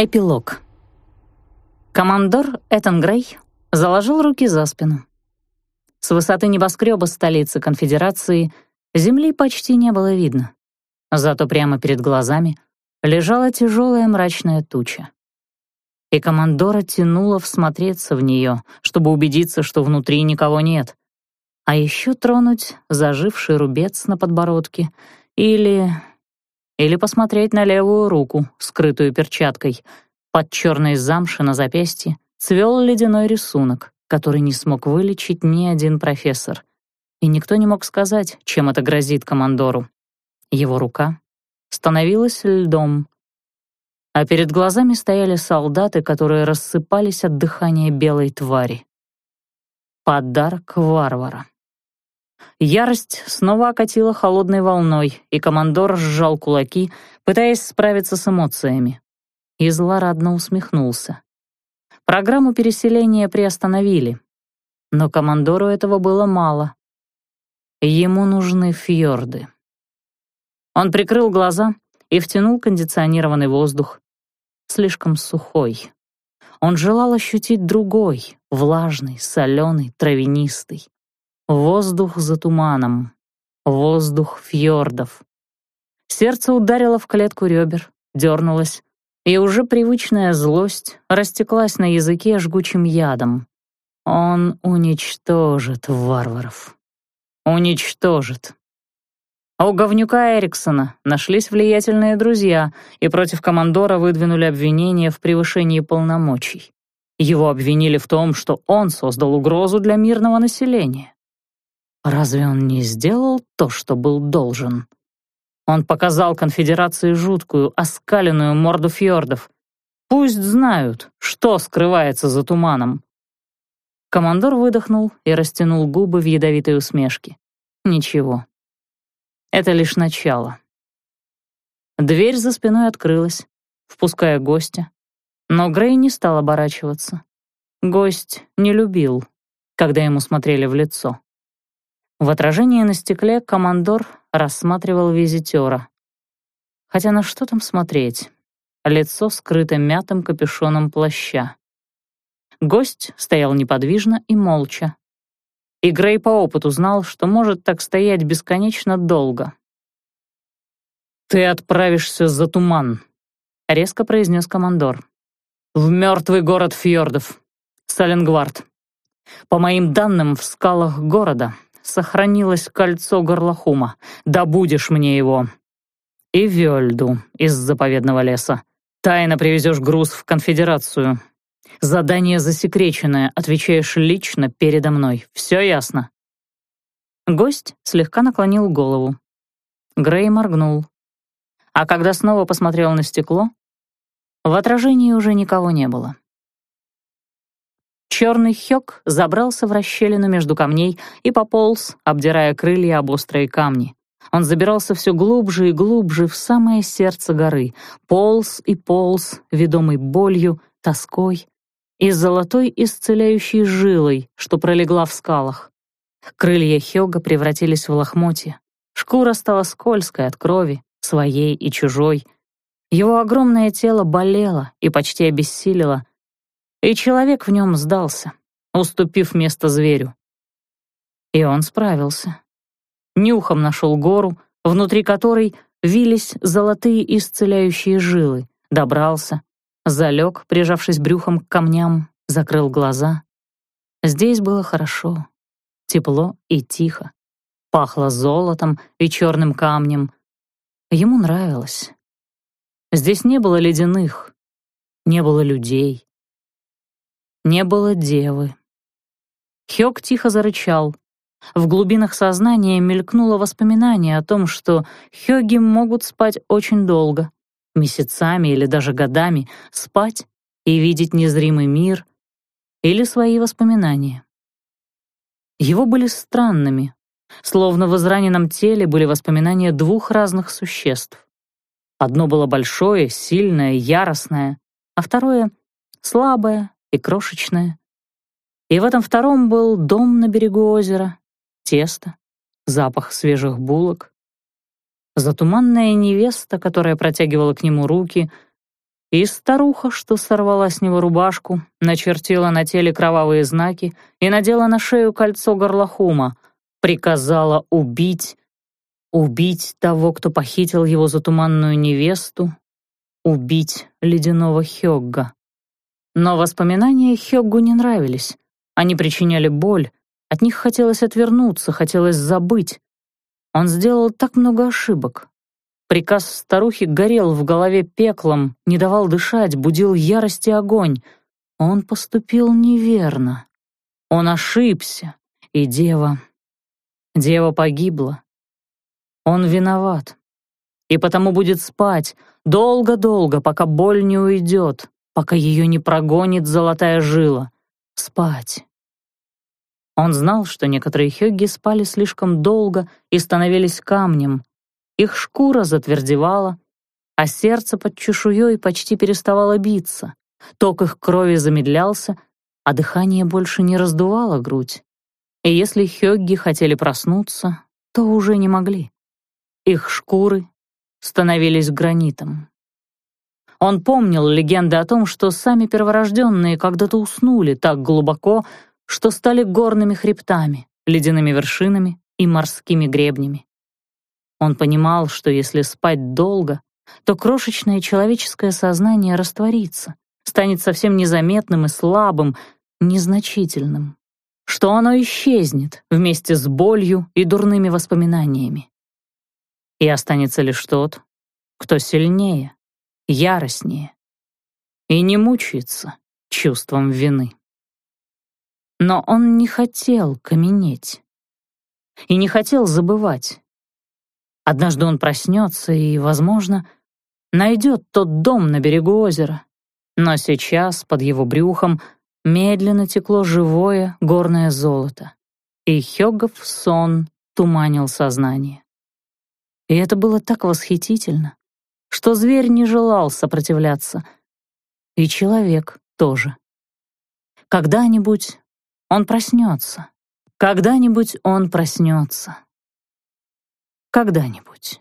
Эпилог. Командор Этан Грей заложил руки за спину. С высоты небоскреба столицы конфедерации земли почти не было видно. Зато прямо перед глазами лежала тяжелая мрачная туча. И командора тянуло всмотреться в нее, чтобы убедиться, что внутри никого нет. А еще тронуть заживший рубец на подбородке или или посмотреть на левую руку, скрытую перчаткой. Под черной замши на запястье цвел ледяной рисунок, который не смог вылечить ни один профессор. И никто не мог сказать, чем это грозит командору. Его рука становилась льдом, а перед глазами стояли солдаты, которые рассыпались от дыхания белой твари. Подарок варвара. Ярость снова окатила холодной волной, и командор сжал кулаки, пытаясь справиться с эмоциями. И злорадно усмехнулся. Программу переселения приостановили, но командору этого было мало. Ему нужны фьорды. Он прикрыл глаза и втянул кондиционированный воздух. Слишком сухой. Он желал ощутить другой, влажный, соленый, травянистый. Воздух за туманом. Воздух фьордов. Сердце ударило в клетку ребер, дернулось, и уже привычная злость растеклась на языке жгучим ядом. Он уничтожит варваров. Уничтожит. А у говнюка Эриксона нашлись влиятельные друзья, и против командора выдвинули обвинение в превышении полномочий. Его обвинили в том, что он создал угрозу для мирного населения. Разве он не сделал то, что был должен? Он показал конфедерации жуткую, оскаленную морду фьордов. Пусть знают, что скрывается за туманом. Командор выдохнул и растянул губы в ядовитой усмешке. Ничего. Это лишь начало. Дверь за спиной открылась, впуская гостя. Но Грей не стал оборачиваться. Гость не любил, когда ему смотрели в лицо. В отражении на стекле командор рассматривал визитера. Хотя на что там смотреть? Лицо скрыто мятым капюшоном плаща. Гость стоял неподвижно и молча. И Грей по опыту знал, что может так стоять бесконечно долго. «Ты отправишься за туман», — резко произнес командор. «В мертвый город фьордов, Сталингвард. По моим данным, в скалах города сохранилось кольцо горлохума. Добудешь мне его. И Вельду из заповедного леса. Тайно привезешь груз в конфедерацию. Задание засекреченное, отвечаешь лично передо мной. Все ясно?» Гость слегка наклонил голову. Грей моргнул. А когда снова посмотрел на стекло, в отражении уже никого не было. Черный хёк забрался в расщелину между камней и пополз, обдирая крылья об острые камни. Он забирался все глубже и глубже в самое сердце горы, полз и полз, ведомый болью, тоской и золотой исцеляющей жилой, что пролегла в скалах. Крылья Хёга превратились в лохмотья. Шкура стала скользкой от крови, своей и чужой. Его огромное тело болело и почти обессилило, и человек в нем сдался, уступив место зверю. И он справился. Нюхом нашел гору, внутри которой вились золотые исцеляющие жилы, добрался, залег, прижавшись брюхом к камням, закрыл глаза. Здесь было хорошо, тепло и тихо. Пахло золотом и черным камнем. Ему нравилось. Здесь не было ледяных, не было людей, не было девы. Хёк тихо зарычал. В глубинах сознания мелькнуло воспоминание о том, что хёги могут спать очень долго, месяцами или даже годами, спать и видеть незримый мир или свои воспоминания. Его были странными, словно в израненном теле были воспоминания двух разных существ. Одно было большое, сильное, яростное, а второе — слабое, и крошечное. И в этом втором был дом на берегу озера, тесто, запах свежих булок. Затуманная невеста, которая протягивала к нему руки, И старуха, что сорвала с него рубашку, начертила на теле кровавые знаки и надела на шею кольцо горлохума, приказала убить, убить того, кто похитил его затуманную невесту, убить ледяного Хёгга. Но воспоминания Хёггу не нравились. Они причиняли боль, от них хотелось отвернуться, хотелось забыть. Он сделал так много ошибок, Приказ старухи горел в голове пеклом, не давал дышать, будил ярость и огонь. Он поступил неверно. Он ошибся, и дева... Дева погибла. Он виноват. И потому будет спать долго-долго, пока боль не уйдет, пока ее не прогонит золотая жила. Спать. Он знал, что некоторые хёгги спали слишком долго и становились камнем, их шкура затвердевала, а сердце под чешуей почти переставало биться. Ток их крови замедлялся, а дыхание больше не раздувало грудь. И если хёгги хотели проснуться, то уже не могли. Их шкуры становились гранитом. Он помнил легенды о том, что сами перворожденные когда-то уснули так глубоко, что стали горными хребтами, ледяными вершинами и морскими гребнями. Он понимал, что если спать долго, то крошечное человеческое сознание растворится, станет совсем незаметным и слабым, незначительным, что оно исчезнет вместе с болью и дурными воспоминаниями. И останется лишь тот, кто сильнее, яростнее и не мучается чувством вины. Но он не хотел каменеть и не хотел забывать, Однажды он проснется и, возможно, найдет тот дом на берегу озера. Но сейчас под его брюхом медленно текло живое горное золото, и Хёгов сон туманил сознание. И это было так восхитительно, что зверь не желал сопротивляться, и человек тоже. Когда-нибудь он проснется, когда-нибудь он проснется когда-нибудь.